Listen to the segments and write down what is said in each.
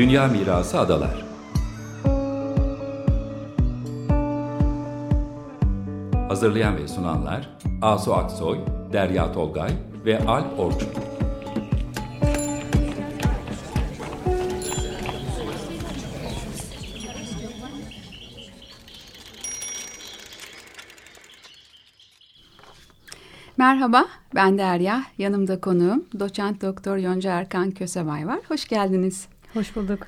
Dünya Mirası Adalar Hazırlayan ve sunanlar Asu Aksoy, Derya Tolgay ve Alp Orçun. Merhaba, ben Derya. Yanımda konuğum doçent doktor Yonca Erkan Kösebay var. Hoş geldiniz. Hoş bulduk.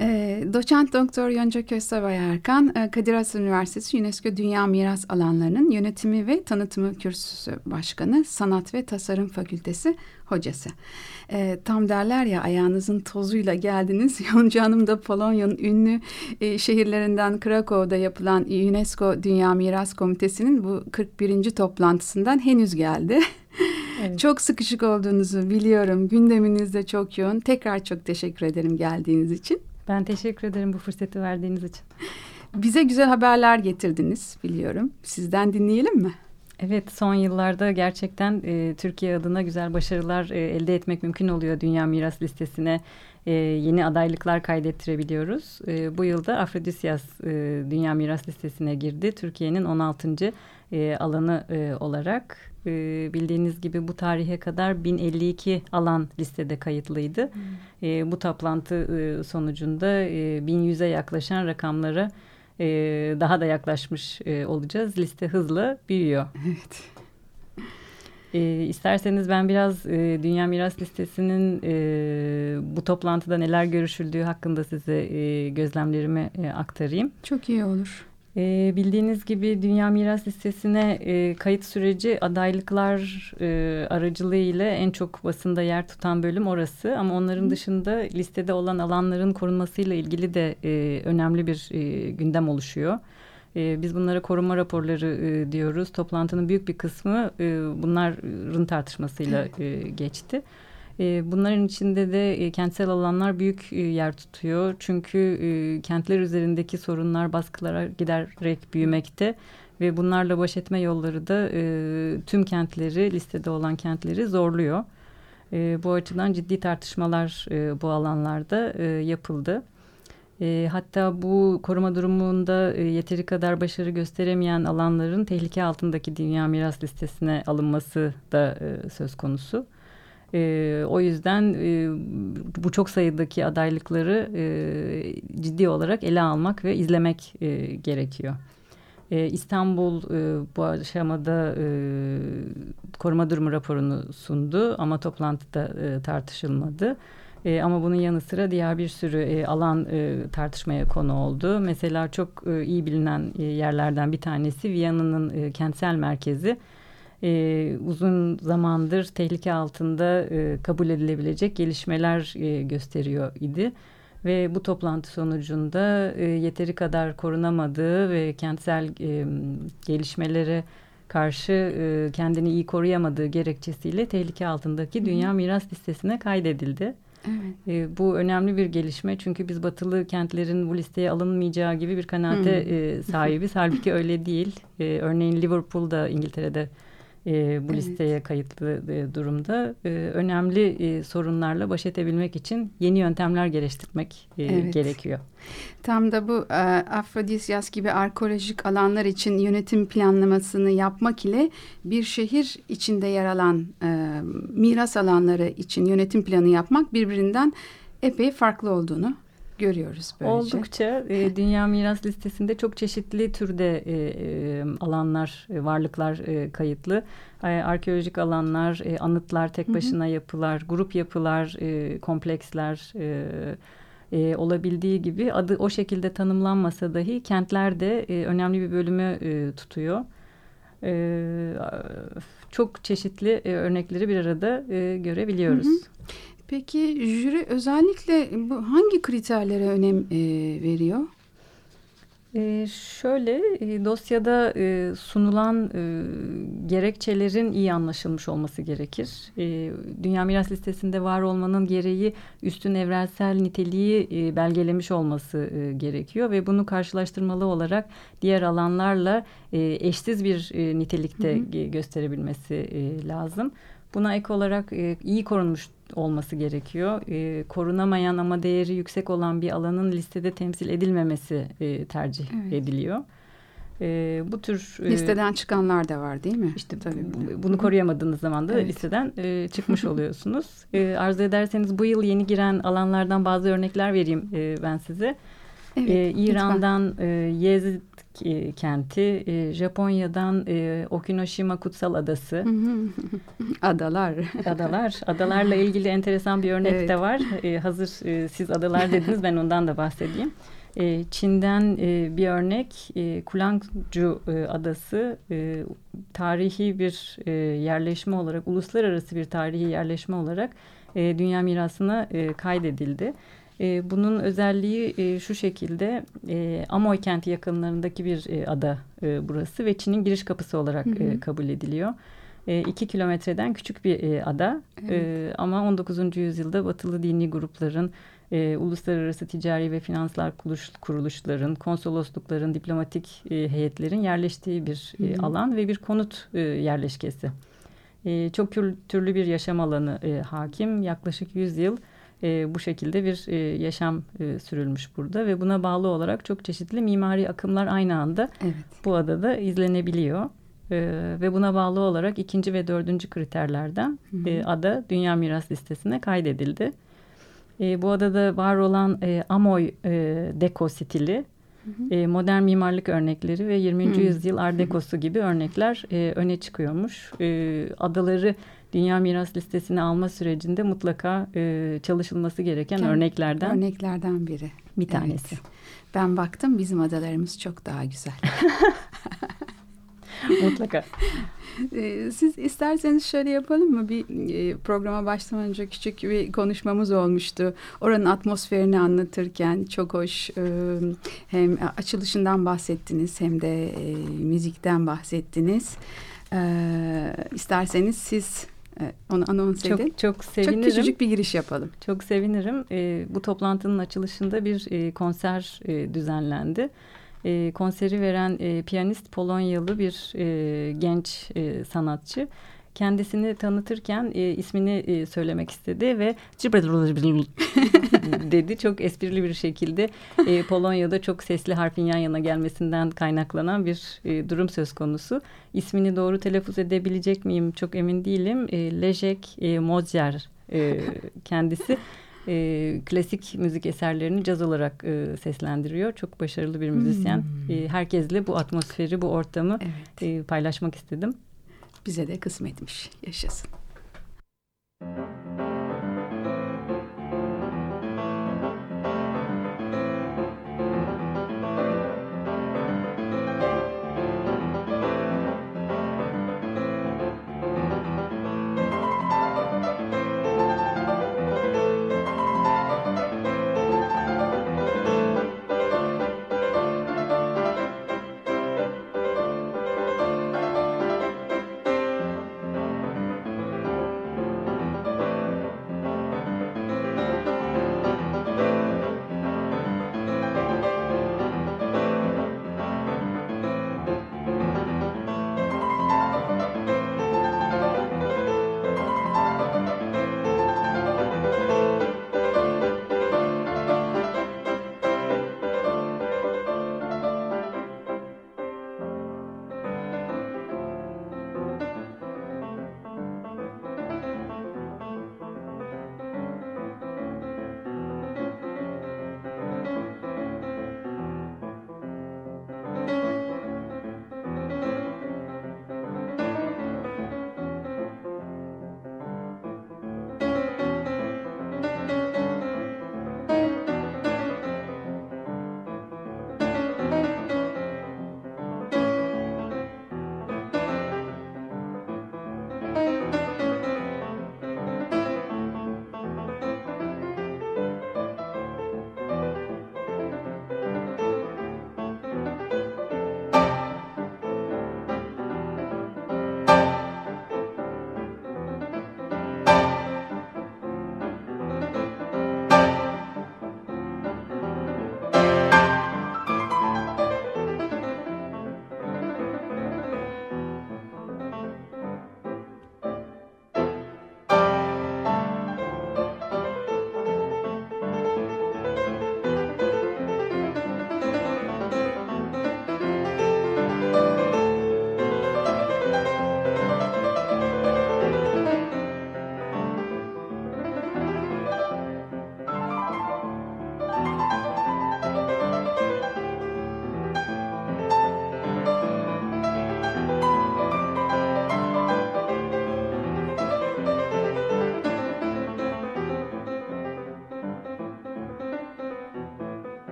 E, doçent doktor Yonca Köstebay Erkan, e, Kadir Has Üniversitesi UNESCO Dünya Miras Alanlarının Yönetimi ve Tanıtımı Kürsüsü Başkanı, Sanat ve Tasarım Fakültesi hocası. E, tam derler ya ayağınızın tozuyla geldiniz. Yonca Hanım da Polonya'nın ünlü e, şehirlerinden Krakow'da yapılan UNESCO Dünya Miras Komitesi'nin bu 41. toplantısından henüz geldi. Evet. Çok sıkışık olduğunuzu biliyorum. Gündeminiz de çok yoğun. Tekrar çok teşekkür ederim geldiğiniz için. Ben teşekkür ederim bu fırsatı verdiğiniz için. Bize güzel haberler getirdiniz biliyorum. Sizden dinleyelim mi? Evet son yıllarda gerçekten e, Türkiye adına güzel başarılar e, elde etmek mümkün oluyor Dünya Miras Listesi'ne e, yeni adaylıklar kaydettirebiliyoruz. E, bu yılda Afrodisyas e, Dünya Miras Listesi'ne girdi. Türkiye'nin 16. E, alanı e, olarak e, bildiğiniz gibi bu tarihe kadar 1052 alan listede kayıtlıydı. Hmm. E, bu toplantı e, sonucunda e, 1100'e yaklaşan rakamlara e, daha da yaklaşmış e, olacağız. Liste hızla büyüyor. Evet. E, isterseniz ben biraz e, Dünya Miras Listesi'nin e, bu toplantıda neler görüşüldüğü hakkında size e, gözlemlerimi e, aktarayım. Çok iyi olur. E, bildiğiniz gibi Dünya Miras Listesi'ne e, kayıt süreci adaylıklar e, aracılığıyla en çok basında yer tutan bölüm orası. Ama onların dışında listede olan alanların korunmasıyla ilgili de e, önemli bir e, gündem oluşuyor. E, biz bunlara koruma raporları e, diyoruz. Toplantının büyük bir kısmı e, bunların tartışmasıyla e, geçti. E, bunların içinde de e, kentsel alanlar büyük e, yer tutuyor. Çünkü e, kentler üzerindeki sorunlar baskılara giderek büyümekte ve bunlarla baş etme yolları da tüm kentleri listede olan kentleri zorluyor. Bu açıdan ciddi tartışmalar bu alanlarda yapıldı. Hatta bu koruma durumunda yeteri kadar başarı gösteremeyen alanların tehlike altındaki dünya miras listesine alınması da söz konusu. E, o yüzden e, bu çok sayıdaki adaylıkları e, ciddi olarak ele almak ve izlemek e, gerekiyor. E, İstanbul e, bu aşamada e, koruma durumu raporunu sundu ama toplantıda e, tartışılmadı. E, ama bunun yanı sıra diğer bir sürü e, alan e, tartışmaya konu oldu. Mesela çok e, iyi bilinen e, yerlerden bir tanesi Viyana'nın e, kentsel merkezi e, uzun zamandır tehlike altında e, kabul edilebilecek gelişmeler e, gösteriyor idi. Ve bu toplantı sonucunda e, yeteri kadar korunamadığı ve kentsel e, gelişmelere karşı e, kendini iyi koruyamadığı gerekçesiyle tehlike altındaki Dünya Miras Listesi'ne kaydedildi. Evet. E, bu önemli bir gelişme çünkü biz batılı kentlerin bu listeye alınmayacağı gibi bir kanaate e, sahibiz. Halbuki öyle değil. E, örneğin Liverpool'da İngiltere'de e, bu evet. listeye kayıtlı e, durumda. E, önemli e, sorunlarla baş edebilmek için yeni yöntemler geliştirmek e, evet. gerekiyor. Tam da bu e, Afrodisyas gibi arkeolojik alanlar için yönetim planlamasını yapmak ile bir şehir içinde yer alan e, miras alanları için yönetim planı yapmak birbirinden epey farklı olduğunu görüyoruz böylece. Oldukça e, Dünya Miras Listesi'nde çok çeşitli türde e, e, alanlar, e, varlıklar e, kayıtlı. E, arkeolojik alanlar, e, anıtlar, tek başına hı hı. yapılar, grup yapılar, e, kompleksler... E, e, olabildiği gibi adı o şekilde tanımlanmasa dahi kentler de e, önemli bir bölümü e, tutuyor. E, çok çeşitli e, örnekleri bir arada e, görebiliyoruz. Hı hı. Peki jüri özellikle bu hangi kriterlere önem e, veriyor? E, şöyle e, dosyada e, sunulan e, gerekçelerin iyi anlaşılmış olması gerekir. E, Dünya Miras Listesi'nde var olmanın gereği üstün evrensel niteliği e, belgelemiş olması e, gerekiyor ve bunu karşılaştırmalı olarak diğer alanlarla e, eşsiz bir e, nitelikte hı hı. gösterebilmesi e, lazım. Buna ek olarak e, iyi korunmuş olması gerekiyor. E, korunamayan ama değeri yüksek olan bir alanın listede temsil edilmemesi e, tercih evet. ediliyor. E, bu tür e, listeden çıkanlar da var değil mi? İşte Tabii. bunu koruyamadığınız zaman da evet. listeden e, çıkmış oluyorsunuz. e, arzu ederseniz bu yıl yeni giren alanlardan bazı örnekler vereyim e, ben size. Evet, e, İran'dan e, Yezid e, kenti, e, Japonya'dan e, Okinoshima Kutsal Adası. Adalar. Adalar. Adalarla ilgili enteresan bir örnek evet. de var. E, hazır e, siz adalar dediniz ben ondan da bahsedeyim. E, Çin'den e, bir örnek e, Kulangju e, adası e, tarihi bir e, yerleşme olarak uluslararası bir tarihi yerleşme olarak e, dünya mirasına e, kaydedildi. E, bunun özelliği e, şu şekilde e, Amoy kenti yakınlarındaki bir e, ada e, burası ve Çin'in giriş kapısı olarak hı hı. E, kabul ediliyor. E, iki kilometreden küçük bir e, ada evet. e, ama 19. yüzyılda batılı dini grupların e, uluslararası ticari ve finanslar kuruluşların, konsoloslukların, diplomatik e, heyetlerin yerleştiği bir e, alan ve bir konut e, yerleşkesi. E, çok türlü bir yaşam alanı e, hakim. Yaklaşık 100 yıl e, bu şekilde bir e, yaşam e, sürülmüş burada ve buna bağlı olarak çok çeşitli mimari akımlar aynı anda evet. bu adada izlenebiliyor. E, ve buna bağlı olarak ikinci ve dördüncü kriterlerden E, ada Dünya Miras Listesi'ne kaydedildi. E, bu adada var olan e, Amoy e, deko stili, E, modern mimarlık örnekleri ve 20. Hı. yüzyıl Art Deco'su gibi örnekler e, öne çıkıyormuş. E, adaları Dünya Miras Listesi'ne alma sürecinde mutlaka e, çalışılması gereken Kendi örneklerden örneklerden biri. Bir tanesi. Evet. Ben baktım bizim adalarımız çok daha güzel. mutlaka. Ee, siz isterseniz şöyle yapalım mı? Bir e, programa başlamadan önce küçük bir konuşmamız olmuştu. Oranın atmosferini anlatırken çok hoş e, hem açılışından bahsettiniz hem de e, müzikten bahsettiniz. İsterseniz siz onu anons edin. Çok, çok sevinirim. Çok küçücük bir giriş yapalım. Çok sevinirim. bu toplantının açılışında bir konser düzenlendi e, konseri veren e, piyanist Polonyalı bir e, genç e, sanatçı. Kendisini tanıtırken e, ismini e, söylemek istedi ve dedi çok esprili bir şekilde e, Polonya'da çok sesli harfin yan yana gelmesinden kaynaklanan bir e, durum söz konusu. İsmini doğru telaffuz edebilecek miyim çok emin değilim. E, Lejek e, Mozyer e, kendisi e, klasik müzik eserlerini caz olarak e, seslendiriyor. Çok başarılı bir müzisyen. Hmm. E, herkesle bu atmosferi, bu ortamı evet. e, paylaşmak istedim. Bize de kısmetmiş. Yaşasın. Evet,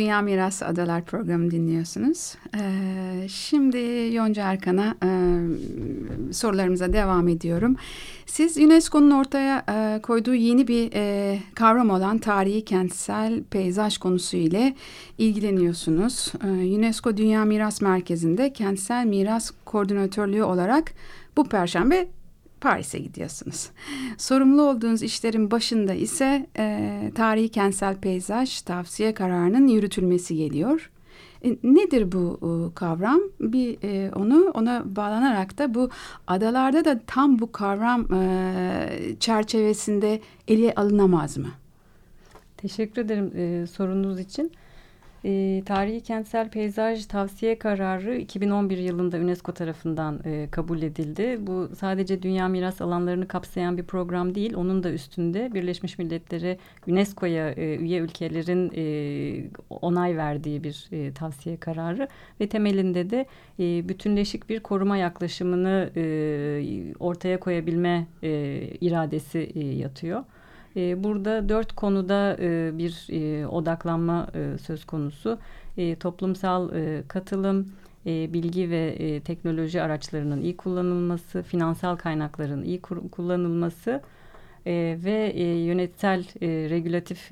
Dünya Mirası Adalar programı dinliyorsunuz. Ee, şimdi Yonca Erkan'a e, sorularımıza devam ediyorum. Siz UNESCO'nun ortaya e, koyduğu yeni bir e, kavram olan tarihi kentsel peyzaj konusu ile ilgileniyorsunuz. UNESCO Dünya Miras Merkezi'nde kentsel miras koordinatörlüğü olarak bu perşembe Paris'e gidiyorsunuz. Sorumlu olduğunuz işlerin başında ise e, tarihi kentsel peyzaj tavsiye kararının yürütülmesi geliyor. E, nedir bu e, kavram? Bir e, onu ona bağlanarak da bu adalarda da tam bu kavram e, çerçevesinde ele alınamaz mı? Teşekkür ederim e, sorunuz için. E, Tarihi Kentsel Peyzaj Tavsiye Kararı 2011 yılında UNESCO tarafından e, kabul edildi. Bu sadece dünya miras alanlarını kapsayan bir program değil. Onun da üstünde Birleşmiş Milletleri UNESCO'ya e, üye ülkelerin e, onay verdiği bir e, tavsiye kararı ve temelinde de e, bütünleşik bir koruma yaklaşımını e, ortaya koyabilme e, iradesi e, yatıyor. E, burada dört konuda e, bir e, odaklanma e, söz konusu. Toplumsal katılım, bilgi ve teknoloji araçlarının iyi kullanılması, finansal kaynakların iyi kullanılması ve yönetsel regülatif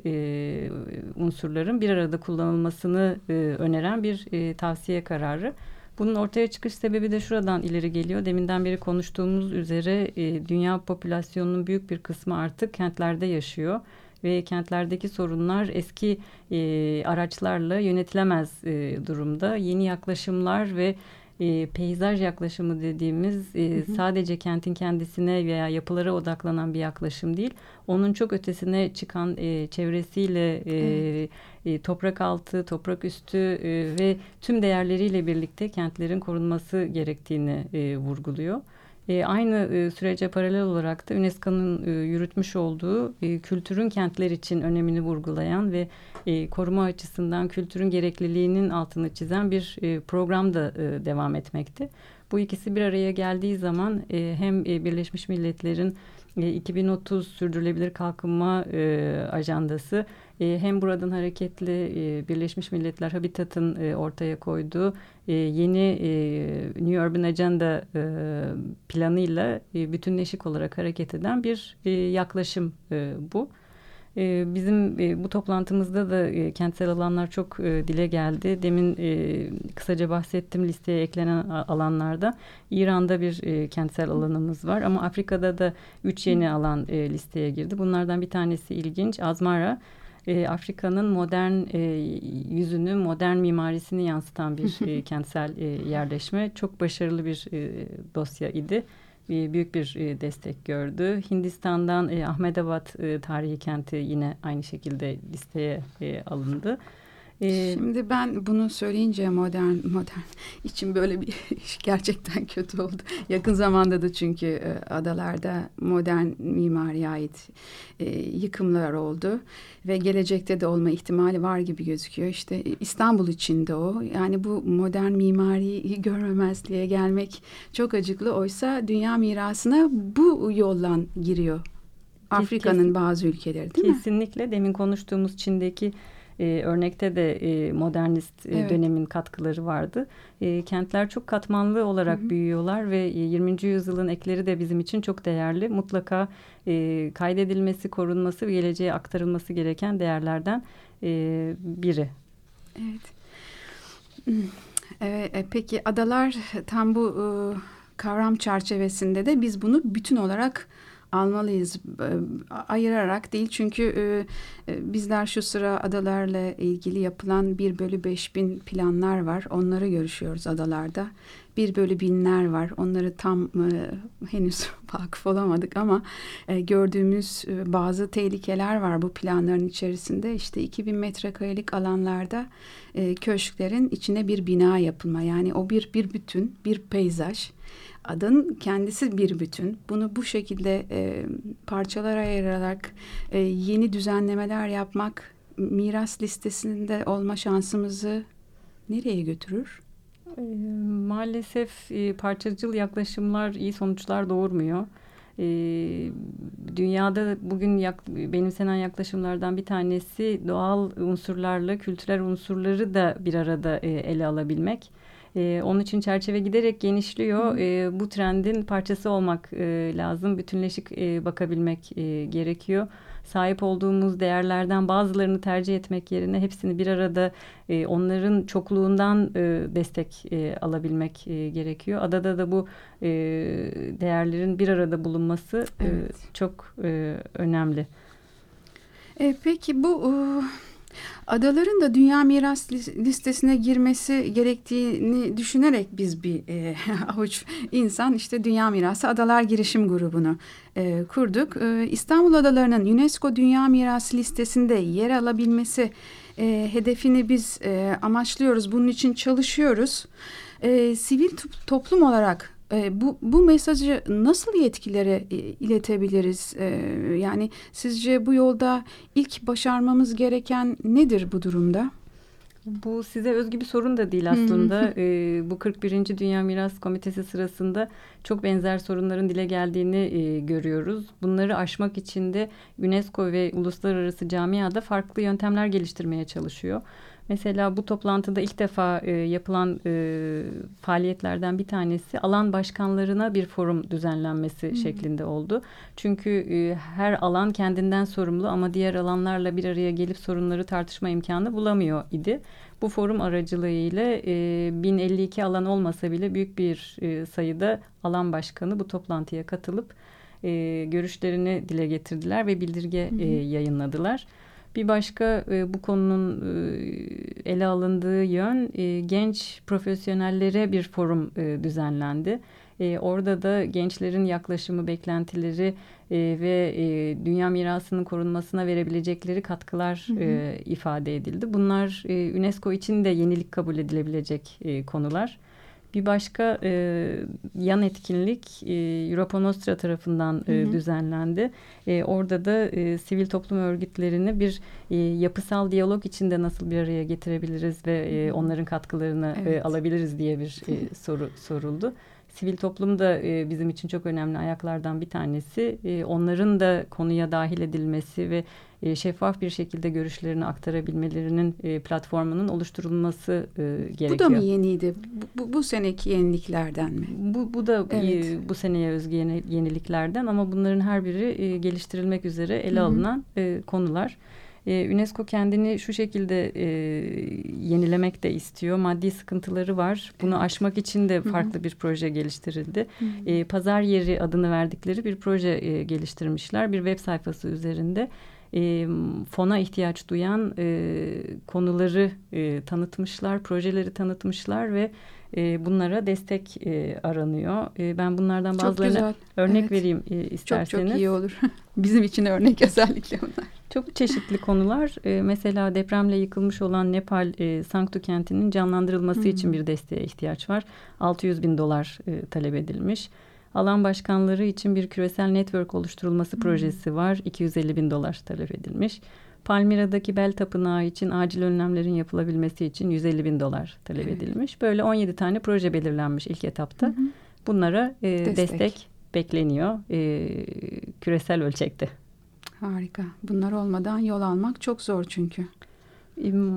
unsurların bir arada kullanılmasını öneren bir tavsiye kararı. Bunun ortaya çıkış sebebi de şuradan ileri geliyor. Deminden beri konuştuğumuz üzere e, dünya popülasyonunun büyük bir kısmı artık kentlerde yaşıyor ve kentlerdeki sorunlar eski e, araçlarla yönetilemez e, durumda. Yeni yaklaşımlar ve e, peyzaj yaklaşımı dediğimiz e, hı hı. sadece kentin kendisine veya yapılara odaklanan bir yaklaşım değil. Onun çok ötesine çıkan e, çevresiyle e, e, toprak altı, toprak üstü e, ve tüm değerleriyle birlikte kentlerin korunması gerektiğini e, vurguluyor. E, aynı e, sürece paralel olarak da UNESCO'nun e, yürütmüş olduğu e, kültürün kentler için önemini vurgulayan ve e, koruma açısından kültürün gerekliliğinin altını çizen bir e, program da e, devam etmekte. Bu ikisi bir araya geldiği zaman e, hem e, Birleşmiş Milletler'in 2030 e, sürdürülebilir kalkınma e, ajandası e, hem buradan hareketli e, Birleşmiş Milletler Habitat'ın e, ortaya koyduğu e, yeni e, New Urban Agenda e, planıyla e, bütünleşik olarak hareket eden bir e, yaklaşım e, bu. Ee, bizim bu toplantımızda da kentsel alanlar çok dile geldi. Demin kısaca bahsettim listeye eklenen alanlarda. İran'da bir kentsel alanımız var ama Afrika'da da üç yeni alan listeye girdi. Bunlardan bir tanesi ilginç. Azmara Afrika'nın modern yüzünü, modern mimarisini yansıtan bir kentsel yerleşme. Çok başarılı bir dosya idi büyük bir e, destek gördü. Hindistan'dan e, Ahmedabad e, tarihi kenti yine aynı şekilde listeye alındı. Şimdi ben bunu söyleyince modern modern için böyle bir gerçekten kötü oldu. Yakın zamanda da çünkü adalarda modern mimariye ait yıkımlar oldu ve gelecekte de olma ihtimali var gibi gözüküyor. İşte İstanbul içinde o. Yani bu modern mimariyi görmemezliğe gelmek çok acıklı. Oysa dünya mirasına bu yoldan giriyor. Afrika'nın bazı ülkeleri değil Kesinlikle. mi? Kesinlikle. Demin konuştuğumuz Çin'deki e, örnekte de e, modernist e, evet. dönemin katkıları vardı. E, kentler çok katmanlı olarak hı hı. büyüyorlar ve 20. yüzyılın ekleri de bizim için çok değerli. Mutlaka e, kaydedilmesi, korunması ve geleceğe aktarılması gereken değerlerden e, biri. Evet. Evet, e, peki adalar tam bu e, kavram çerçevesinde de biz bunu bütün olarak almalıyız ayırarak değil. Çünkü e, e, bizler şu sıra adalarla ilgili yapılan 1 bölü 5 bin planlar var. Onları görüşüyoruz adalarda 1 bölü binler var onları tam e, henüz vakıf olamadık ama gördüğümüz bazı tehlikeler var bu planların içerisinde işte 2000 metrekarelik alanlarda köşklerin içine bir bina yapılma yani o bir bir bütün bir peyzaj adın kendisi bir bütün. Bunu bu şekilde e, parçalara ayırarak e, yeni düzenlemeler yapmak miras listesinde olma şansımızı nereye götürür? Maalesef parçacıl yaklaşımlar iyi sonuçlar doğurmuyor. Dünyada bugün yak, benimsenen yaklaşımlardan bir tanesi doğal unsurlarla kültürel unsurları da bir arada ele alabilmek. Onun için çerçeve giderek genişliyor. E, bu trendin parçası olmak lazım. Bütünleşik bakabilmek gerekiyor sahip olduğumuz değerlerden bazılarını tercih etmek yerine hepsini bir arada e, onların çokluğundan e, destek e, alabilmek e, gerekiyor. Adada da bu e, değerlerin bir arada bulunması e, evet. e, çok e, önemli. E, peki bu e, adaların da dünya miras listesine girmesi gerektiğini düşünerek biz bir e, avuç insan işte Dünya Mirası Adalar Girişim Grubu'nu e, kurduk. E, İstanbul Adaları'nın UNESCO Dünya Mirası listesinde yer alabilmesi e, hedefini biz e, amaçlıyoruz. Bunun için çalışıyoruz. E, sivil toplum olarak e, bu, bu mesajı nasıl yetkililere e, iletebiliriz? E, yani sizce bu yolda ilk başarmamız gereken nedir bu durumda? Bu size özgü bir sorun da değil aslında. ee, bu 41. Dünya Miras Komitesi sırasında çok benzer sorunların dile geldiğini e, görüyoruz. Bunları aşmak için de UNESCO ve uluslararası camiada farklı yöntemler geliştirmeye çalışıyor. Mesela bu toplantıda ilk defa e, yapılan e, faaliyetlerden bir tanesi alan başkanlarına bir forum düzenlenmesi hmm. şeklinde oldu. Çünkü e, her alan kendinden sorumlu ama diğer alanlarla bir araya gelip sorunları tartışma imkanı bulamıyor idi. Bu forum aracılığıyla e, 1052 alan olmasa bile büyük bir e, sayıda alan başkanı bu toplantıya katılıp e, görüşlerini dile getirdiler ve bildirge e, yayınladılar. Bir başka e, bu konunun e, ele alındığı yön e, genç profesyonellere bir forum e, düzenlendi. E, orada da gençlerin yaklaşımı, beklentileri e, ve e, dünya mirasının korunmasına verebilecekleri katkılar hı hı. E, ifade edildi. Bunlar e, UNESCO için de yenilik kabul edilebilecek e, konular. Bir başka e, yan etkinlik e, Europa Nostra tarafından e, hı hı. düzenlendi. E, orada da e, sivil toplum örgütlerini bir e, yapısal diyalog içinde nasıl bir araya getirebiliriz ve e, onların katkılarını e, evet. e, alabiliriz diye bir e, soru soruldu sivil toplum da e, bizim için çok önemli ayaklardan bir tanesi. E, onların da konuya dahil edilmesi ve e, şeffaf bir şekilde görüşlerini aktarabilmelerinin e, platformunun oluşturulması e, gerekiyor. Bu da mı yeniydi? Bu, bu, bu seneki yeniliklerden mi? Bu, bu da evet. e, bu seneye özgü yeni, yeniliklerden ama bunların her biri e, geliştirilmek üzere ele Hı -hı. alınan e, konular. E, UNESCO kendini şu şekilde e, yenilemek de istiyor. Maddi sıkıntıları var. Bunu aşmak için de farklı Hı -hı. bir proje geliştirildi. Hı -hı. E, pazar yeri adını verdikleri bir proje e, geliştirmişler. Bir web sayfası üzerinde e, fona ihtiyaç duyan e, konuları e, tanıtmışlar, projeleri tanıtmışlar ve e, bunlara destek e, aranıyor. E, ben bunlardan bazılarına örnek evet. vereyim e, isterseniz. Çok çok iyi olur. Bizim için örnek özellikle onlar. Çok çeşitli konular. E, mesela depremle yıkılmış olan Nepal e, Sanktu kentinin canlandırılması hmm. için bir desteğe ihtiyaç var. 600 bin dolar e, talep edilmiş. Alan başkanları için bir küresel network oluşturulması hmm. projesi var. 250 bin dolar talep edilmiş. Palmira'daki Bel Tapınağı için acil önlemlerin yapılabilmesi için 150 bin dolar talep evet. edilmiş. Böyle 17 tane proje belirlenmiş ilk etapta. Hı Bunlara e, destek. destek bekleniyor e, küresel ölçekte. Harika. Bunlar olmadan yol almak çok zor çünkü.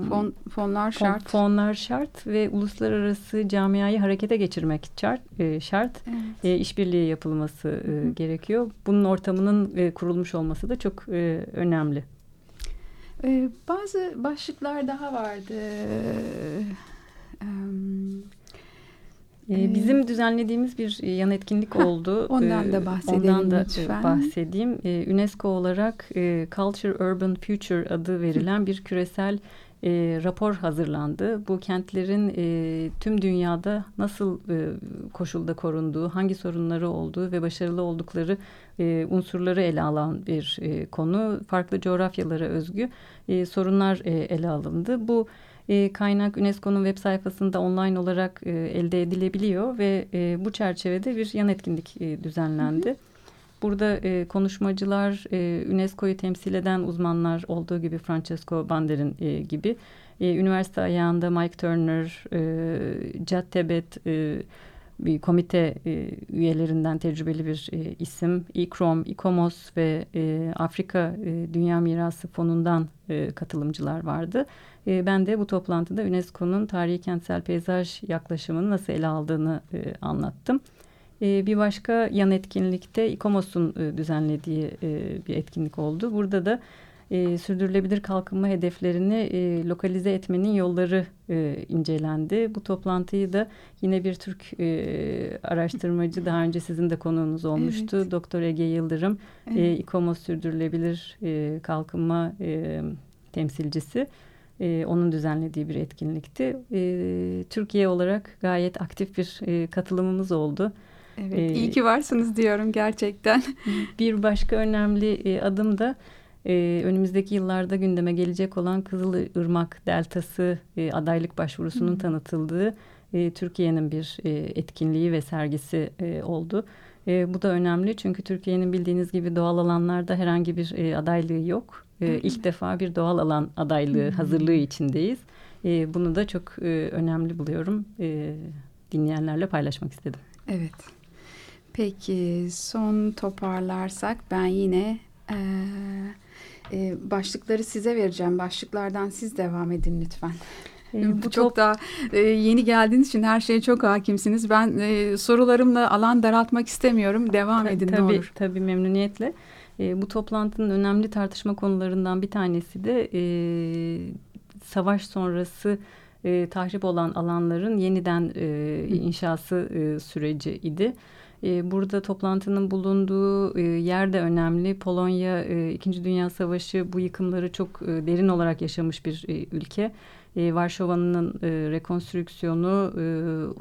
Fon, fonlar şart. Fonlar şart ve uluslararası camiayı harekete geçirmek şart. E, şart. Evet. E, işbirliği yapılması e, gerekiyor. Bunun ortamının e, kurulmuş olması da çok e, önemli. E, bazı başlıklar daha vardı. E, ee, bizim düzenlediğimiz bir yan etkinlik oldu. Ondan da bahsedelim Ondan da lütfen. bahsedeyim. UNESCO olarak Culture Urban Future adı verilen bir küresel rapor hazırlandı. Bu kentlerin tüm dünyada nasıl koşulda korunduğu, hangi sorunları olduğu ve başarılı oldukları unsurları ele alan bir konu. Farklı coğrafyalara özgü sorunlar ele alındı. Bu e, kaynak UNESCO'nun web sayfasında online olarak e, elde edilebiliyor ve e, bu çerçevede bir yan etkinlik e, düzenlendi. Hı hı. Burada e, konuşmacılar, e, UNESCO'yu temsil eden uzmanlar olduğu gibi Francesco Bander'in e, gibi, e, üniversite ayağında Mike Turner, e, Jad Tebet, e, bir komite e, üyelerinden tecrübeli bir e, isim. İKROM, İKOMOS ve e, Afrika e, Dünya Mirası Fonu'ndan e, katılımcılar vardı. E, ben de bu toplantıda UNESCO'nun tarihi kentsel peyzaj yaklaşımını nasıl ele aldığını e, anlattım. E, bir başka yan etkinlikte İKOMOS'un e, düzenlediği e, bir etkinlik oldu. Burada da e, sürdürülebilir kalkınma hedeflerini e, lokalize etmenin yolları e, incelendi. Bu toplantıyı da yine bir Türk e, araştırmacı daha önce sizin de konuğunuz olmuştu. Evet. Doktor Ege Yıldırım, evet. e, İKOMOS sürdürülebilir e, kalkınma e, temsilcisi. E, onun düzenlediği bir etkinlikti. E, Türkiye olarak gayet aktif bir e, katılımımız oldu. Evet, ee, iyi ki varsınız diyorum gerçekten. bir başka önemli e, adım da e, önümüzdeki yıllarda gündeme gelecek olan Kızılırmak Deltası e, adaylık başvurusunun Hı. tanıtıldığı e, Türkiye'nin bir e, etkinliği ve sergisi e, oldu. E, bu da önemli çünkü Türkiye'nin bildiğiniz gibi doğal alanlarda herhangi bir e, adaylığı yok. E, ilk defa bir doğal alan adaylığı Hı. hazırlığı içindeyiz. E, bunu da çok e, önemli buluyorum. E, dinleyenlerle paylaşmak istedim. Evet. Peki son toparlarsak ben yine e, e, başlıkları size vereceğim. Başlıklardan siz devam edin lütfen. E, bu çok daha e, yeni geldiğiniz için her şeye çok hakimsiniz. Ben e, sorularımla alan daraltmak istemiyorum. Devam edin tabii, ne olur. Tabii memnuniyetle. E, bu toplantının önemli tartışma konularından bir tanesi de e, savaş sonrası e, tahrip olan alanların yeniden e, inşası e, süreci idi. E, burada toplantının bulunduğu e, yer de önemli. Polonya e, İkinci Dünya Savaşı bu yıkımları çok e, derin olarak yaşamış bir ülke. Varşova'nın rekonstrüksiyonu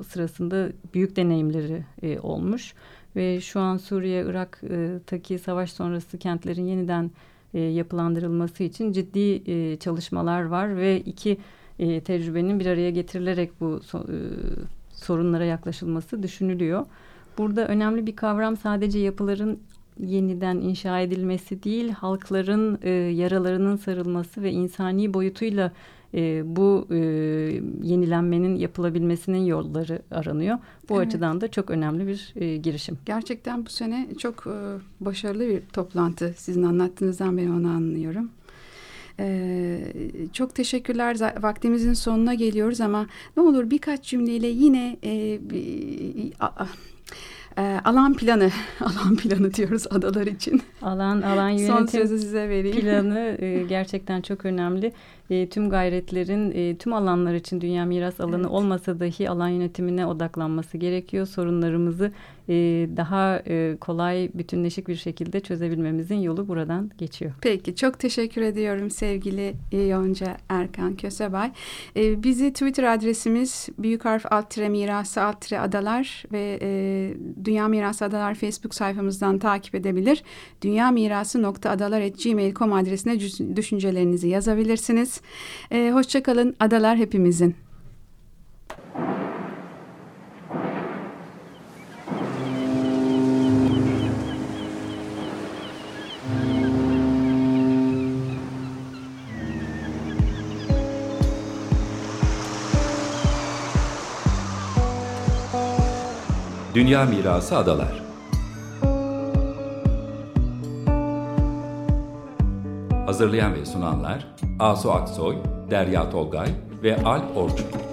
sırasında büyük deneyimleri olmuş. Ve şu an Suriye, Irak'taki savaş sonrası kentlerin yeniden yapılandırılması için ciddi çalışmalar var ve iki tecrübenin bir araya getirilerek bu so, sorunlara yaklaşılması düşünülüyor. Burada önemli bir kavram sadece yapıların yeniden inşa edilmesi değil, halkların e, yaralarının sarılması ve insani boyutuyla e, bu e, yenilenmenin yapılabilmesinin yolları aranıyor. Bu evet. açıdan da çok önemli bir e, girişim. Gerçekten bu sene çok e, başarılı bir toplantı. Sizin anlattığınızdan beri onu anlıyorum. Ee, çok teşekkürler. Vaktimizin sonuna geliyoruz ama ne olur birkaç cümleyle yine e, bir, a, e, alan planı, alan planı diyoruz adalar için. Alan alan yönetim Son sözü size vereyim. planı e, gerçekten çok önemli e, tüm gayretlerin e, tüm alanlar için dünya miras alanı evet. olmasa dahi alan yönetimine odaklanması gerekiyor. Sorunlarımızı e, daha e, kolay bütünleşik bir şekilde çözebilmemizin yolu buradan geçiyor. Peki çok teşekkür ediyorum sevgili Yonca Erkan Kösebay. E, bizi Twitter adresimiz büyük harf alt tire mirası alt tire adalar ve e, Dünya Mirası Adalar Facebook sayfamızdan takip edebilir. Dünya Mirası nokta adalar gmail.com adresine düşüncelerinizi yazabilirsiniz. E, Hoşçakalın adalar hepimizin. Dünya Mirası Adalar Hazırlayan ve sunanlar Asu Aksoy, Derya Tolgay ve Alp Orçun.